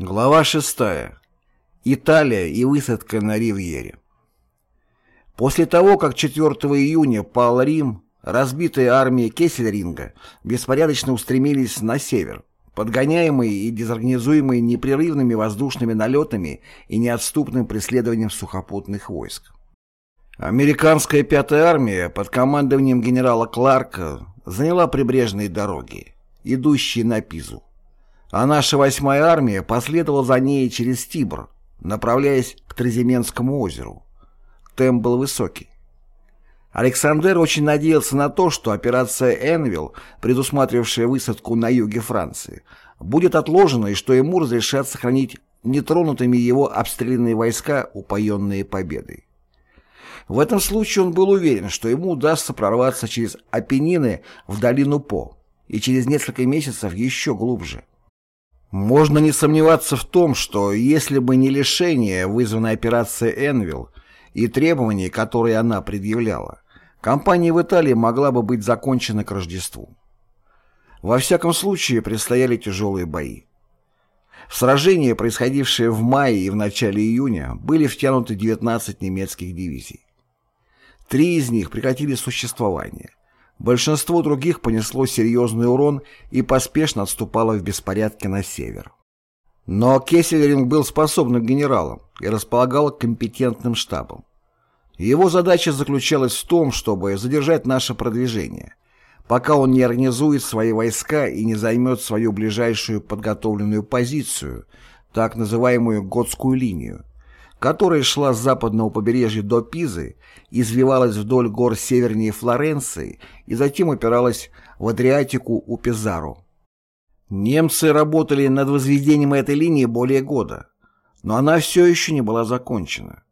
Глава 6. Италия и высадка на Ривьере. После того, как 4 июня пал Рим, разбитые армии Кессельринга беспорядочно устремились на север, подгоняемые и дезорганизуемые непрерывными воздушными налетами и неотступным преследованием сухопутных войск. Американская пятая армия под командованием генерала Кларка заняла прибрежные дороги, идущие на Пизу а наша восьмая армия последовала за ней через Тибр, направляясь к Треземенскому озеру. Темп был высокий. Александр очень надеялся на то, что операция «Энвилл», предусматривавшая высадку на юге Франции, будет отложена и что ему разрешат сохранить нетронутыми его обстрелянные войска, упоенные победой. В этом случае он был уверен, что ему удастся прорваться через Апеннины в долину По и через несколько месяцев еще глубже. Можно не сомневаться в том, что если бы не лишение, вызванное операцией «Энвилл», и требования, которые она предъявляла, кампания в Италии могла бы быть закончена к Рождеству. Во всяком случае, предстояли тяжелые бои. В сражения, происходившие в мае и в начале июня, были втянуты 19 немецких дивизий. Три из них прекратили существование – Большинство других понесло серьезный урон и поспешно отступало в беспорядке на север. Но Кессельринг был способным генералом и располагал компетентным штабом. Его задача заключалась в том, чтобы задержать наше продвижение, пока он не организует свои войска и не займет свою ближайшую подготовленную позицию, так называемую Готскую линию, которая шла с западного побережья до Пизы, извивалась вдоль гор севернее Флоренции и затем упиралась в Адриатику у Пизару. Немцы работали над возведением этой линии более года, но она все еще не была закончена.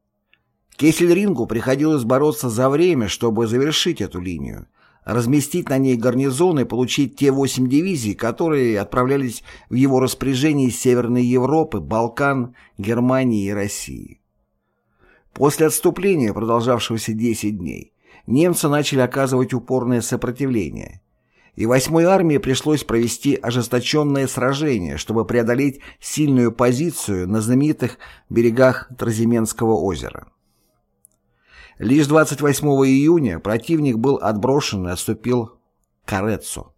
Кессельрингу приходилось бороться за время, чтобы завершить эту линию, разместить на ней гарнизон и получить те восемь дивизий, которые отправлялись в его распоряжение из Северной Европы, Балкан, Германии и России. После отступления, продолжавшегося 10 дней, немцы начали оказывать упорное сопротивление, и 8-й армии пришлось провести ожесточенное сражение, чтобы преодолеть сильную позицию на знаменитых берегах Тразименского озера. Лишь 28 июня противник был отброшен и отступил к Ореццо.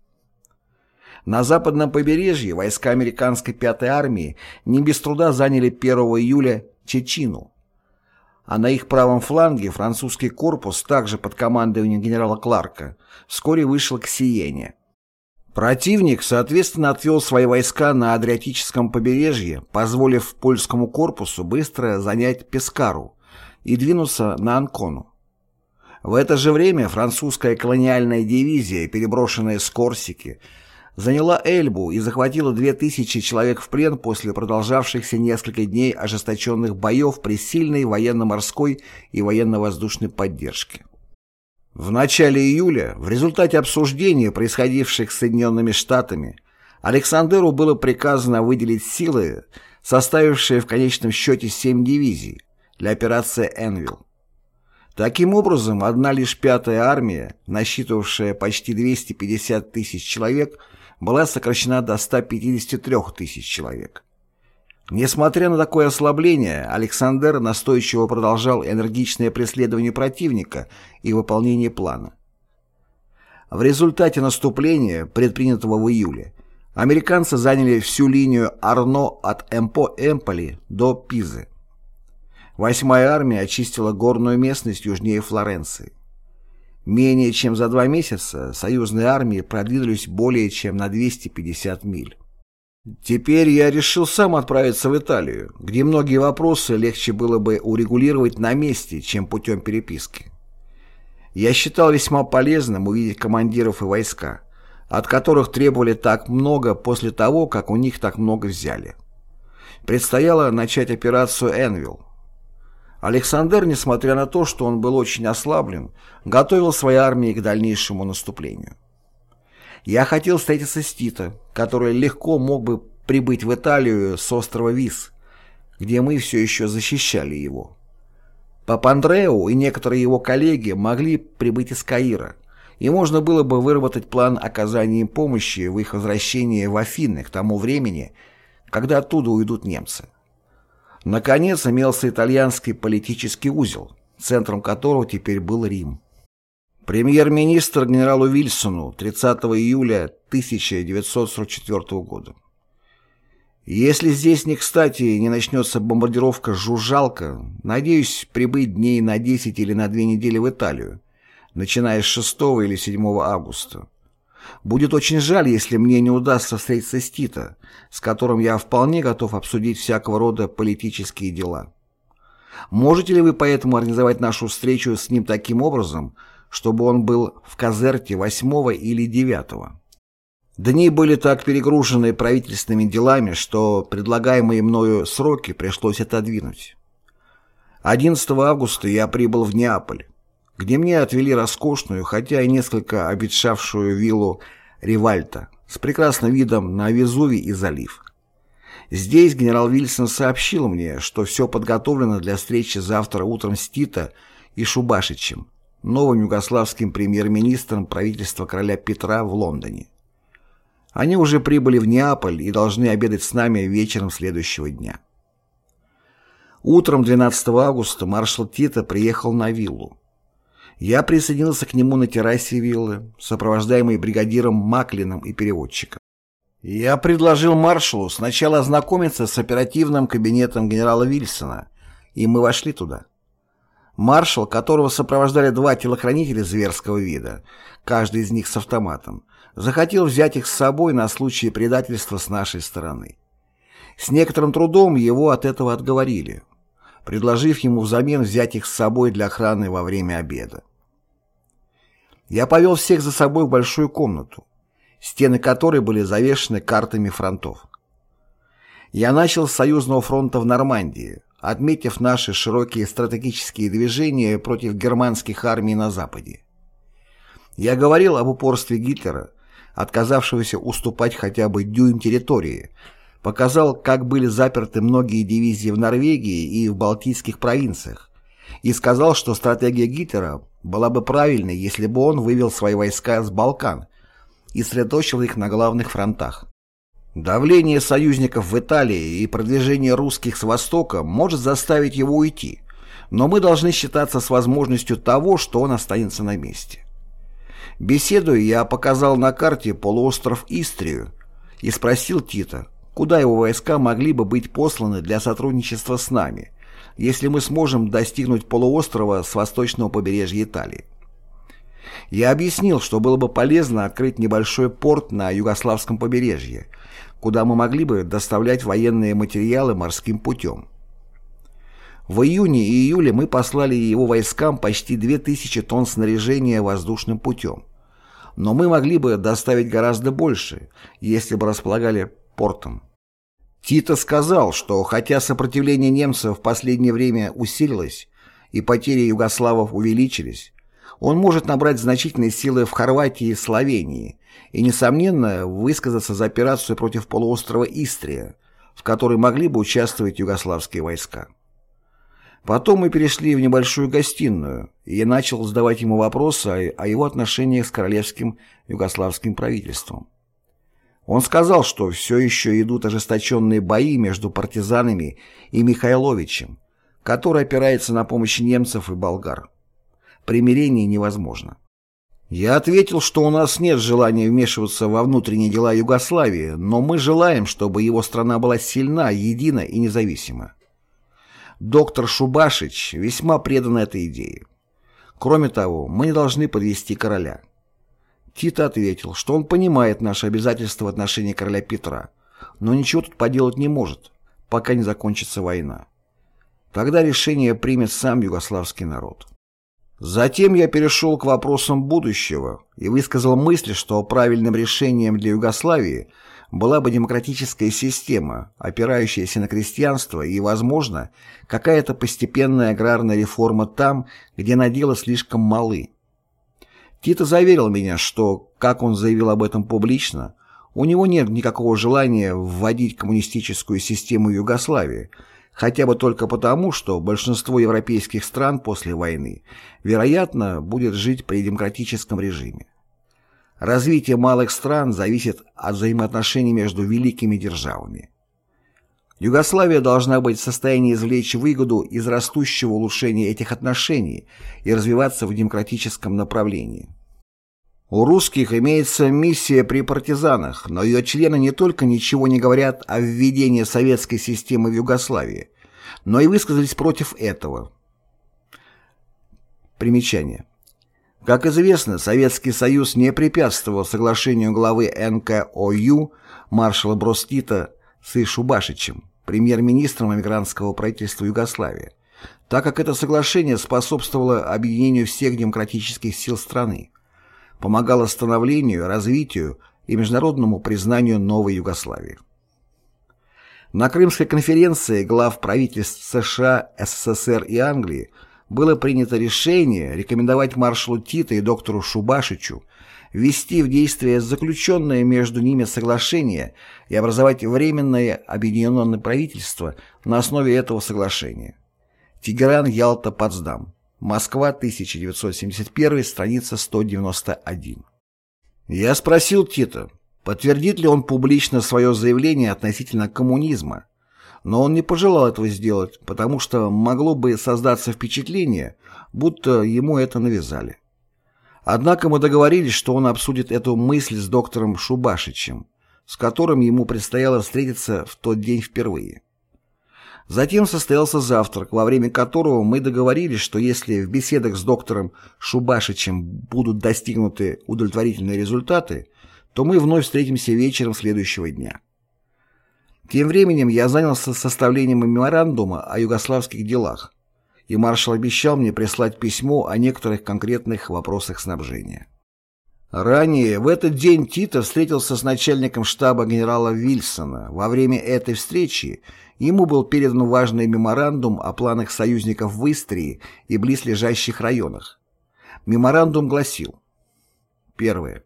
На западном побережье войска американской 5-й армии не без труда заняли 1 июля Чечину, а на их правом фланге французский корпус, также под командованием генерала Кларка, вскоре вышел к Сиене. Противник, соответственно, отвел свои войска на Адриатическом побережье, позволив польскому корпусу быстро занять Пескару и двинуться на Анкону. В это же время французская колониальная дивизия, переброшенная с Корсики, заняла Эльбу и захватила 2000 человек в плен после продолжавшихся несколько дней ожесточенных боев при сильной военно-морской и военно-воздушной поддержке. В начале июля, в результате обсуждений, происходивших с Соединенными Штатами, Александеру было приказано выделить силы, составившие в конечном счете 7 дивизий, для операции «Энвилл». Таким образом, одна лишь пятая армия, насчитывавшая почти 250 тысяч человек, была сокращена до 153 тысяч человек. Несмотря на такое ослабление, Александр настойчиво продолжал энергичное преследование противника и выполнение плана. В результате наступления, предпринятого в июле, американцы заняли всю линию Арно от Эмпо-Эмполи до Пизы. Восьмая армия очистила горную местность южнее Флоренции. Менее чем за два месяца союзные армии продвинулись более чем на 250 миль. Теперь я решил сам отправиться в Италию, где многие вопросы легче было бы урегулировать на месте, чем путем переписки. Я считал весьма полезным увидеть командиров и войска, от которых требовали так много после того, как у них так много взяли. Предстояло начать операцию «Энвилл», Александр, несмотря на то, что он был очень ослаблен, готовил свои армии к дальнейшему наступлению. Я хотел встретиться с Тито, который легко мог бы прибыть в Италию с острова Вис, где мы все еще защищали его. Папандреу и некоторые его коллеги могли прибыть из Каира, и можно было бы выработать план оказания им помощи в их возвращении в Афины к тому времени, когда оттуда уйдут немцы. Наконец имелся итальянский политический узел, центром которого теперь был Рим. Премьер-министр генералу Вильсону 30 июля 1944 года. Если здесь не кстати не начнется бомбардировка «Жужжалка», надеюсь прибыть дней на 10 или на 2 недели в Италию, начиная с 6 или 7 августа. Будет очень жаль, если мне не удастся встретиться с Тито, с которым я вполне готов обсудить всякого рода политические дела. Можете ли вы поэтому организовать нашу встречу с ним таким образом, чтобы он был в Казерте 8 или 9? Дни были так перегружены правительственными делами, что предлагаемые мною сроки пришлось отодвинуть. 11 августа я прибыл в Неаполь, где мне отвели роскошную, хотя и несколько обветшавшую виллу Ривальта с прекрасным видом на Везувий и залив. Здесь генерал Вильсон сообщил мне, что все подготовлено для встречи завтра утром с Тито и Шубашичем, новым югославским премьер-министром правительства короля Петра в Лондоне. Они уже прибыли в Неаполь и должны обедать с нами вечером следующего дня. Утром 12 августа маршал Тита приехал на виллу. Я присоединился к нему на террасе виллы, сопровождаемый бригадиром Маклином и переводчиком. Я предложил маршалу сначала ознакомиться с оперативным кабинетом генерала Вильсона, и мы вошли туда. Маршал, которого сопровождали два телохранителя зверского вида, каждый из них с автоматом, захотел взять их с собой на случай предательства с нашей стороны. С некоторым трудом его от этого отговорили, предложив ему взамен взять их с собой для охраны во время обеда. Я повел всех за собой в большую комнату, стены которой были завешены картами фронтов. Я начал с союзного фронта в Нормандии, отметив наши широкие стратегические движения против германских армий на Западе. Я говорил об упорстве Гитлера, отказавшегося уступать хотя бы дюйм территории, показал, как были заперты многие дивизии в Норвегии и в Балтийских провинциях, и сказал, что стратегия Гитлера была бы правильной, если бы он вывел свои войска с Балкан и сосредоточил их на главных фронтах. Давление союзников в Италии и продвижение русских с востока может заставить его уйти, но мы должны считаться с возможностью того, что он останется на месте. Беседуя, я показал на карте полуостров Истрию и спросил Тита, куда его войска могли бы быть посланы для сотрудничества с нами, если мы сможем достигнуть полуострова с восточного побережья Италии. Я объяснил, что было бы полезно открыть небольшой порт на югославском побережье, куда мы могли бы доставлять военные материалы морским путем. В июне и июле мы послали его войскам почти 2000 тонн снаряжения воздушным путем. Но мы могли бы доставить гораздо больше, если бы располагали портом. Тито сказал, что хотя сопротивление немцев в последнее время усилилось и потери югославов увеличились, он может набрать значительные силы в Хорватии и Словении и, несомненно, высказаться за операцию против полуострова Истрия, в которой могли бы участвовать югославские войска. Потом мы перешли в небольшую гостиную, и я начал задавать ему вопросы о его отношениях с королевским югославским правительством. Он сказал, что все еще идут ожесточенные бои между партизанами и Михайловичем, который опирается на помощь немцев и болгар. Примирение невозможно. Я ответил, что у нас нет желания вмешиваться во внутренние дела Югославии, но мы желаем, чтобы его страна была сильна, едина и независима. Доктор Шубашич весьма предан этой идее. Кроме того, мы не должны подвести короля. Тito ответил, что он понимает наши обязательства в отношении короля Петра, но ничего тут поделать не может, пока не закончится война. Тогда решение примет сам югославский народ. Затем я перешел к вопросам будущего и высказал мысль, что правильным решением для Югославии – была бы демократическая система, опирающаяся на крестьянство и, возможно, какая-то постепенная аграрная реформа там, где наделы слишком малы. Тито заверил меня, что, как он заявил об этом публично, у него нет никакого желания вводить коммунистическую систему Югославии, хотя бы только потому, что большинство европейских стран после войны, вероятно, будет жить при демократическом режиме. Развитие малых стран зависит от взаимоотношений между великими державами. Югославия должна быть в состоянии извлечь выгоду из растущего улучшения этих отношений и развиваться в демократическом направлении. У русских имеется миссия при партизанах, но ее члены не только ничего не говорят о введении советской системы в Югославии, но и высказались против этого. Примечание. Как известно, Советский Союз не препятствовал соглашению главы НКОЮ маршала Бростита с Ишубашичем, премьер-министром эмигрантского правительства Югославии, так как это соглашение способствовало объединению всех демократических сил страны, помогало становлению, развитию и международному признанию новой Югославии. На Крымской конференции глав правительств США, СССР и Англии было принято решение рекомендовать маршалу Тита и доктору Шубашичу ввести в действие заключенное между ними соглашение и образовать Временное объединенное правительство на основе этого соглашения. Тегеран, Ялта, Потсдам. Москва, 1971, страница 191. Я спросил Тита, подтвердит ли он публично свое заявление относительно коммунизма, но он не пожелал этого сделать, потому что могло бы создаться впечатление, будто ему это навязали. Однако мы договорились, что он обсудит эту мысль с доктором Шубашичем, с которым ему предстояло встретиться в тот день впервые. Затем состоялся завтрак, во время которого мы договорились, что если в беседах с доктором Шубашичем будут достигнуты удовлетворительные результаты, то мы вновь встретимся вечером следующего дня. Тем временем я занялся составлением меморандума о югославских делах, и маршал обещал мне прислать письмо о некоторых конкретных вопросах снабжения. Ранее в этот день Тито встретился с начальником штаба генерала Вильсона. Во время этой встречи ему был передан важный меморандум о планах союзников в Истрии и близлежащих районах. Меморандум гласил Первое.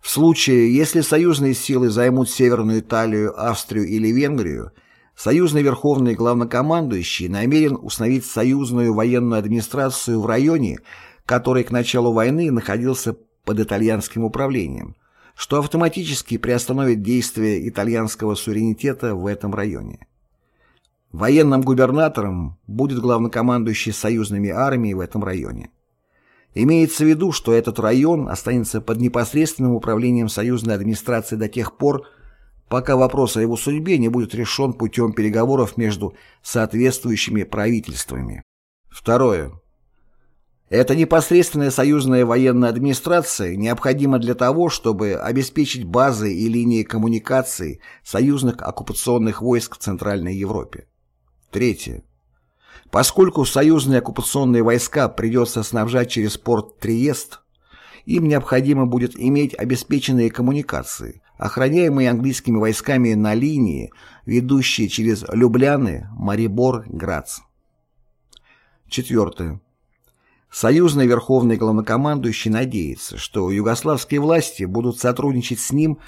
В случае, если союзные силы займут Северную Италию, Австрию или Венгрию, союзный верховный главнокомандующий намерен установить союзную военную администрацию в районе, который к началу войны находился под итальянским управлением, что автоматически приостановит действие итальянского суверенитета в этом районе. Военным губернатором будет главнокомандующий союзными армиями в этом районе. Имеется в виду, что этот район останется под непосредственным управлением союзной администрации до тех пор, пока вопрос о его судьбе не будет решен путем переговоров между соответствующими правительствами. Второе. Эта непосредственная союзная военная администрация необходима для того, чтобы обеспечить базы и линии коммуникаций союзных оккупационных войск в Центральной Европе. Третье. Поскольку союзные оккупационные войска придется снабжать через порт Триест, им необходимо будет иметь обеспеченные коммуникации, охраняемые английскими войсками на линии, ведущие через Любляны, Марибор, Грац. Четвертое. Союзный верховный главнокомандующий надеется, что югославские власти будут сотрудничать с ним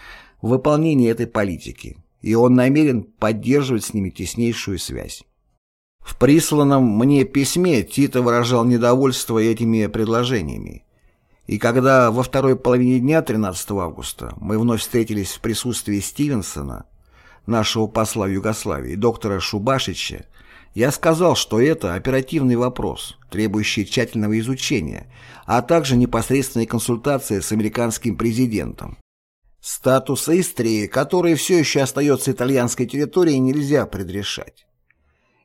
в выполнении этой политики, и он намерен поддерживать с ними теснейшую связь. В присланном мне письме Тito выражал недовольство этими предложениями. И когда во второй половине дня 13 августа мы вновь встретились в присутствии Стивенсона, нашего посла в Югославии, доктора Шубашича, я сказал, что это оперативный вопрос, требующий тщательного изучения, а также непосредственной консультации с американским президентом. Статус Истрии, который все еще остается итальянской территорией, нельзя предрешать.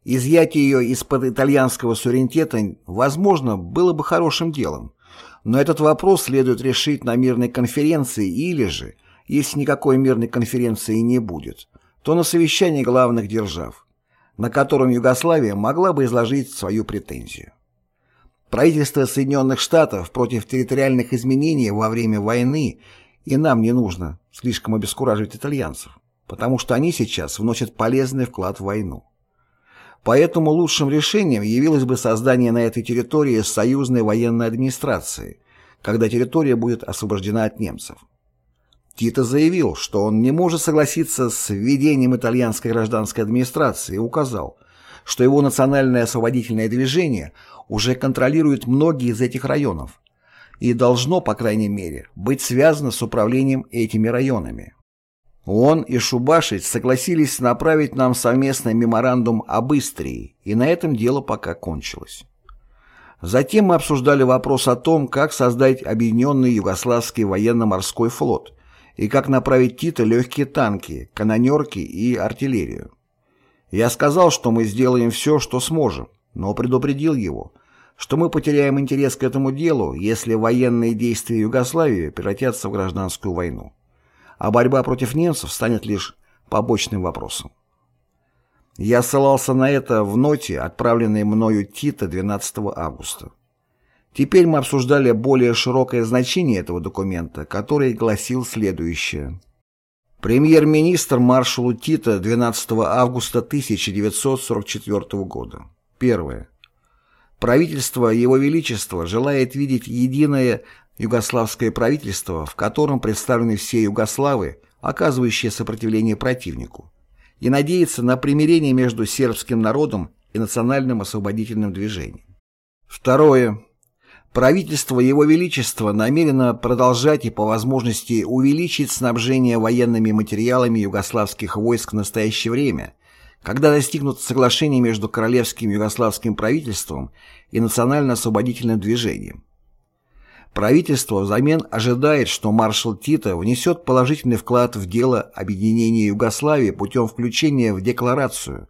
Изъятие ее из-под итальянского суверенитета, возможно, было бы хорошим делом, но этот вопрос следует решить на мирной конференции или же, если никакой мирной конференции не будет, то на совещании главных держав, на котором Югославия могла бы изложить свою претензию. Правительство Соединенных Штатов против территориальных изменений во время войны и нам не нужно слишком обескураживать итальянцев, потому что они сейчас вносят полезный вклад в войну. Поэтому лучшим решением явилось бы создание на этой территории союзной военной администрации, когда территория будет освобождена от немцев. Тито заявил, что он не может согласиться с введением итальянской гражданской администрации и указал, что его национальное освободительное движение уже контролирует многие из этих районов и должно, по крайней мере, быть связано с управлением этими районами. Он и Шубашич согласились направить нам совместный меморандум об Истрии, и на этом дело пока кончилось. Затем мы обсуждали вопрос о том, как создать объединенный Югославский военно-морской флот и как направить Тита легкие танки, канонерки и артиллерию. Я сказал, что мы сделаем все, что сможем, но предупредил его, что мы потеряем интерес к этому делу, если военные действия Югославии превратятся в гражданскую войну а борьба против немцев станет лишь побочным вопросом. Я ссылался на это в ноте, отправленной мною Тита 12 августа. Теперь мы обсуждали более широкое значение этого документа, который гласил следующее. Премьер-министр маршалу Тита 12 августа 1944 года. Первое. Правительство Его Величества желает видеть единое югославское правительство, в котором представлены все югославы, оказывающие сопротивление противнику, и надеется на примирение между сербским народом и национальным освободительным движением. Второе. Правительство Его Величества намерено продолжать и по возможности увеличить снабжение военными материалами югославских войск в настоящее время, когда достигнут соглашения между королевским югославским правительством и национально-освободительным движением. Правительство взамен ожидает, что маршал Тита внесет положительный вклад в дело объединения Югославии путем включения в декларацию,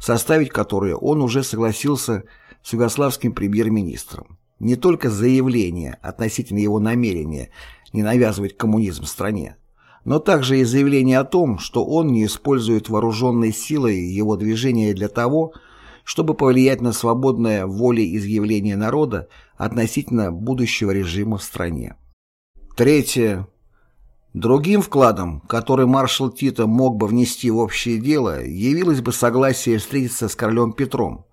составить которую он уже согласился с югославским премьер-министром. Не только заявление относительно его намерения не навязывать коммунизм стране, но также и заявление о том, что он не использует вооруженной силой его движения для того, чтобы повлиять на свободное волеизъявление народа относительно будущего режима в стране. Третье. Другим вкладом, который маршал Тита мог бы внести в общее дело, явилось бы согласие встретиться с королем Петром,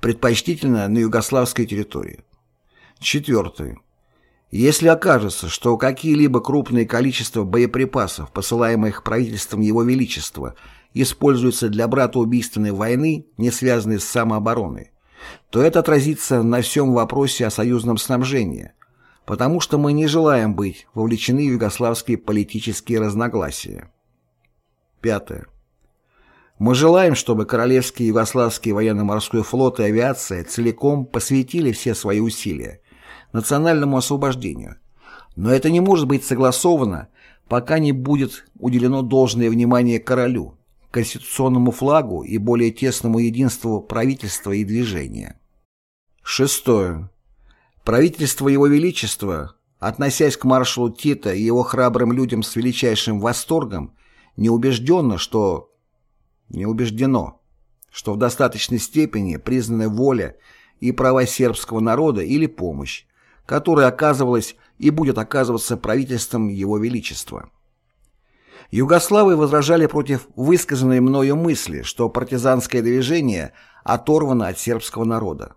предпочтительно на югославской территории. Четвертое. Если окажется, что какие-либо крупные количества боеприпасов, посылаемых правительством Его Величества, используются для братоубийственной войны, не связанной с самообороной, то это отразится на всем вопросе о союзном снабжении, потому что мы не желаем быть вовлечены в югославские политические разногласия. Пятое. Мы желаем, чтобы Королевский Югославский военно-морской флот и авиация целиком посвятили все свои усилия национальному освобождению, но это не может быть согласовано, пока не будет уделено должное внимание королю, конституционному флагу и более тесному единству правительства и движения. Шестое. Правительство Его Величества, относясь к маршалу Тита и его храбрым людям с величайшим восторгом, не убежденно, что не убеждено, что в достаточной степени признаны воля и права сербского народа или помощь, которая оказывалась и будет оказываться правительством Его Величества. Югославы возражали против высказанной мною мысли, что партизанское движение оторвано от сербского народа.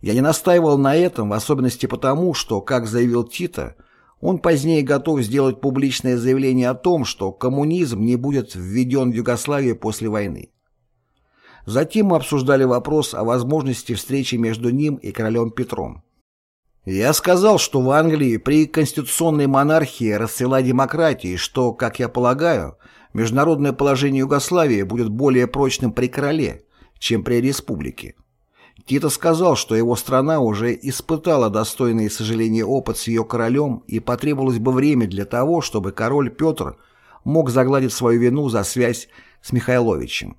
Я не настаивал на этом, в особенности потому, что, как заявил Тита, он позднее готов сделать публичное заявление о том, что коммунизм не будет введен в Югославию после войны. Затем мы обсуждали вопрос о возможности встречи между ним и королем Петром. Я сказал, что в Англии при конституционной монархии расцвела демократия и что, как я полагаю, международное положение Югославии будет более прочным при короле, чем при республике. Тито сказал, что его страна уже испытала достойный сожаления опыт с ее королем и потребовалось бы время для того, чтобы король Петр мог загладить свою вину за связь с Михайловичем.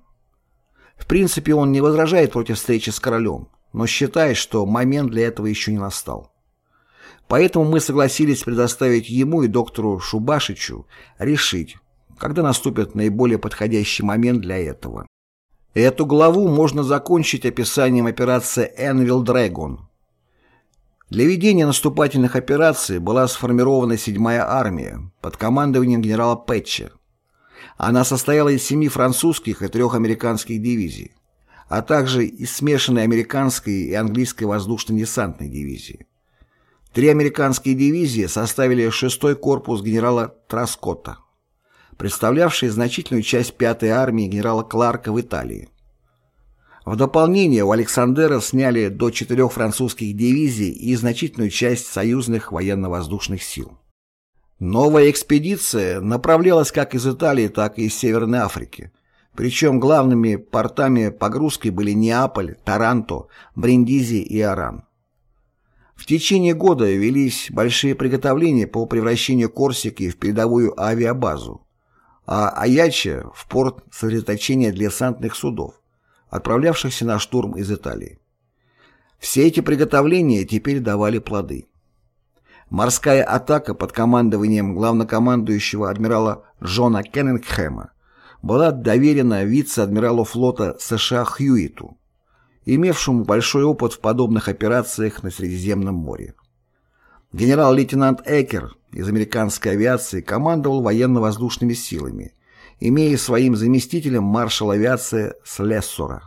В принципе, он не возражает против встречи с королем, но считает, что момент для этого еще не настал. Поэтому мы согласились предоставить ему и доктору Шубашичу решить, когда наступит наиболее подходящий момент для этого. Эту главу можно закончить описанием операции «Энвилл Дрэгон». Для ведения наступательных операций была сформирована 7-я армия под командованием генерала Пэтча. Она состояла из семи французских и трех американских дивизий, а также из смешанной американской и английской воздушно-десантной дивизии. Три американские дивизии составили шестой корпус генерала Траскотта, представлявший значительную часть пятой армии генерала Кларка в Италии. В дополнение у Александера сняли до четырех французских дивизий и значительную часть союзных военно-воздушных сил. Новая экспедиция направлялась как из Италии, так и из Северной Африки. Причем главными портами погрузки были Неаполь, Таранто, Бриндизи и Аран. В течение года велись большие приготовления по превращению Корсики в передовую авиабазу, а Аяча – в порт сосредоточения десантных судов, отправлявшихся на штурм из Италии. Все эти приготовления теперь давали плоды. Морская атака под командованием главнокомандующего адмирала Джона Кеннингхэма была доверена вице-адмиралу флота США Хьюиту, имевшему большой опыт в подобных операциях на Средиземном море. Генерал-лейтенант Экер из американской авиации командовал военно-воздушными силами, имея своим заместителем маршал авиации Слессора.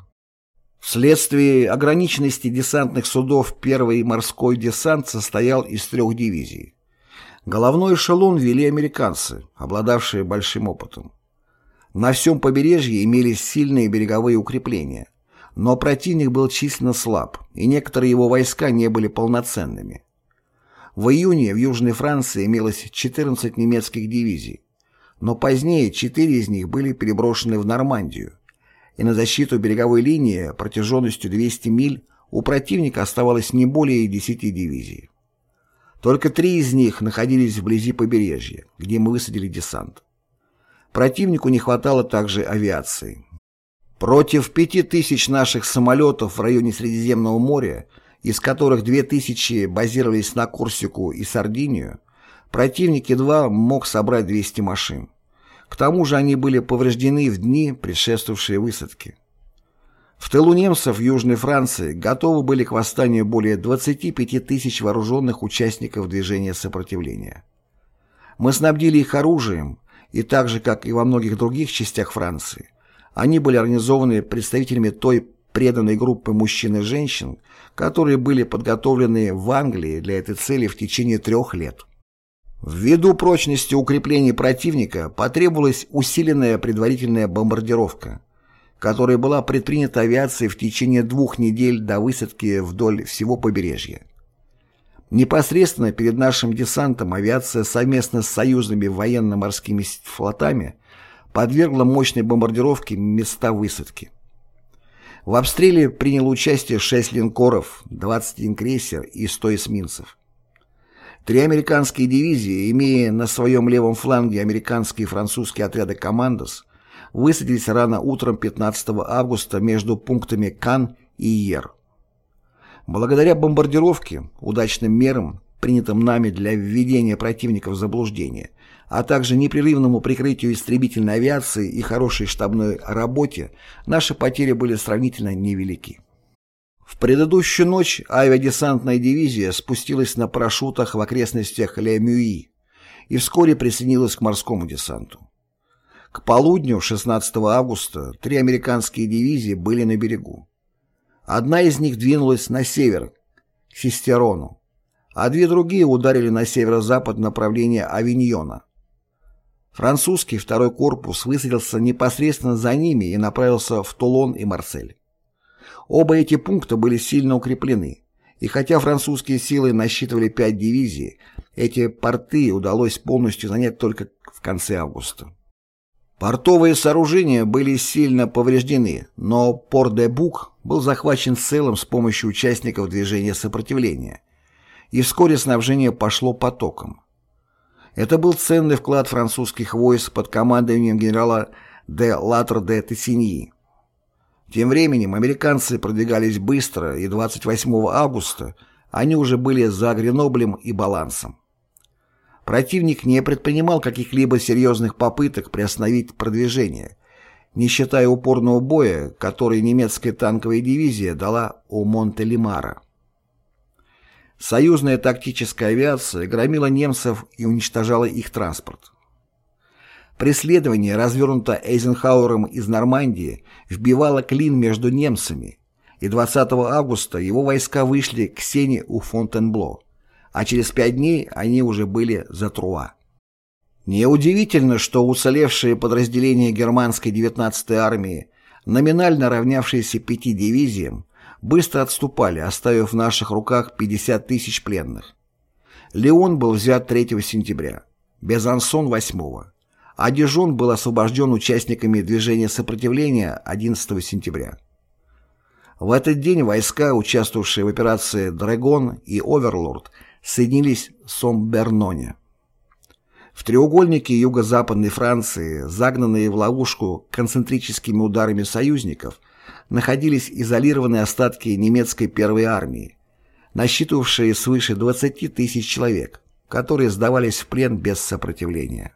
Вследствие ограниченности десантных судов первый морской десант состоял из трех дивизий. Головной эшелон вели американцы, обладавшие большим опытом. На всем побережье имелись сильные береговые укрепления, но противник был численно слаб, и некоторые его войска не были полноценными. В июне в Южной Франции имелось 14 немецких дивизий, но позднее четыре из них были переброшены в Нормандию, и на защиту береговой линии протяженностью 200 миль у противника оставалось не более 10 дивизий. Только три из них находились вблизи побережья, где мы высадили десант. Противнику не хватало также авиации. Против 5000 наших самолетов в районе Средиземного моря, из которых 2000 базировались на Корсику и Сардинию, противник едва мог собрать 200 машин. К тому же они были повреждены в дни, предшествовавшие высадке. В тылу немцев Южной Франции готовы были к восстанию более 25 тысяч вооруженных участников движения сопротивления. Мы снабдили их оружием, и так же, как и во многих других частях Франции, они были организованы представителями той преданной группы мужчин и женщин, которые были подготовлены в Англии для этой цели в течение трех лет. Ввиду прочности укреплений противника потребовалась усиленная предварительная бомбардировка, которая была предпринята авиацией в течение двух недель до высадки вдоль всего побережья. Непосредственно перед нашим десантом авиация совместно с союзными военно-морскими флотами подвергла мощной бомбардировке места высадки. В обстреле приняло участие 6 линкоров, 21 крейсер и 100 эсминцев. Три американские дивизии, имея на своем левом фланге американские и французские отряды «Командос», высадились рано утром 15 августа между пунктами Кан и Ер. Благодаря бомбардировке, удачным мерам, принятым нами для введения противника в заблуждение, а также непрерывному прикрытию истребительной авиации и хорошей штабной работе, наши потери были сравнительно невелики. В предыдущую ночь авиадесантная дивизия спустилась на парашютах в окрестностях Ле-Мюи и вскоре присоединилась к морскому десанту. К полудню 16 августа три американские дивизии были на берегу. Одна из них двинулась на север, к Систерону, а две другие ударили на северо-запад направление Авиньона. Французский второй корпус высадился непосредственно за ними и направился в Тулон и Марсель. Оба эти пункта были сильно укреплены, и хотя французские силы насчитывали пять дивизий, эти порты удалось полностью занять только в конце августа. Портовые сооружения были сильно повреждены, но Пор-де-Бук был захвачен целым с помощью участников движения сопротивления, и вскоре снабжение пошло потоком. Это был ценный вклад французских войск под командованием генерала де Латр де Тессиньи. Тем временем американцы продвигались быстро, и 28 августа они уже были за Греноблем и Балансом. Противник не предпринимал каких-либо серьезных попыток приостановить продвижение, не считая упорного боя, который немецкая танковая дивизия дала у Монтелемара. Союзная тактическая авиация громила немцев и уничтожала их транспорт. Преследование, развернуто Эйзенхауэром из Нормандии, вбивало клин между немцами, и 20 августа его войска вышли к Сене у Фонтенбло, а через пять дней они уже были за Труа. Неудивительно, что уцелевшие подразделения германской 19-й армии, номинально равнявшиеся пяти дивизиям, быстро отступали, оставив в наших руках 50 тысяч пленных. Леон был взят 3 сентября. Безансон 8 а Дижон был освобожден участниками движения сопротивления 11 сентября. В этот день войска, участвовавшие в операции «Драгон» и «Оверлорд», соединились в Сомберноне. В треугольнике юго-западной Франции, загнанные в ловушку концентрическими ударами союзников, находились изолированные остатки немецкой первой армии, насчитывавшие свыше 20 тысяч человек, которые сдавались в плен без сопротивления.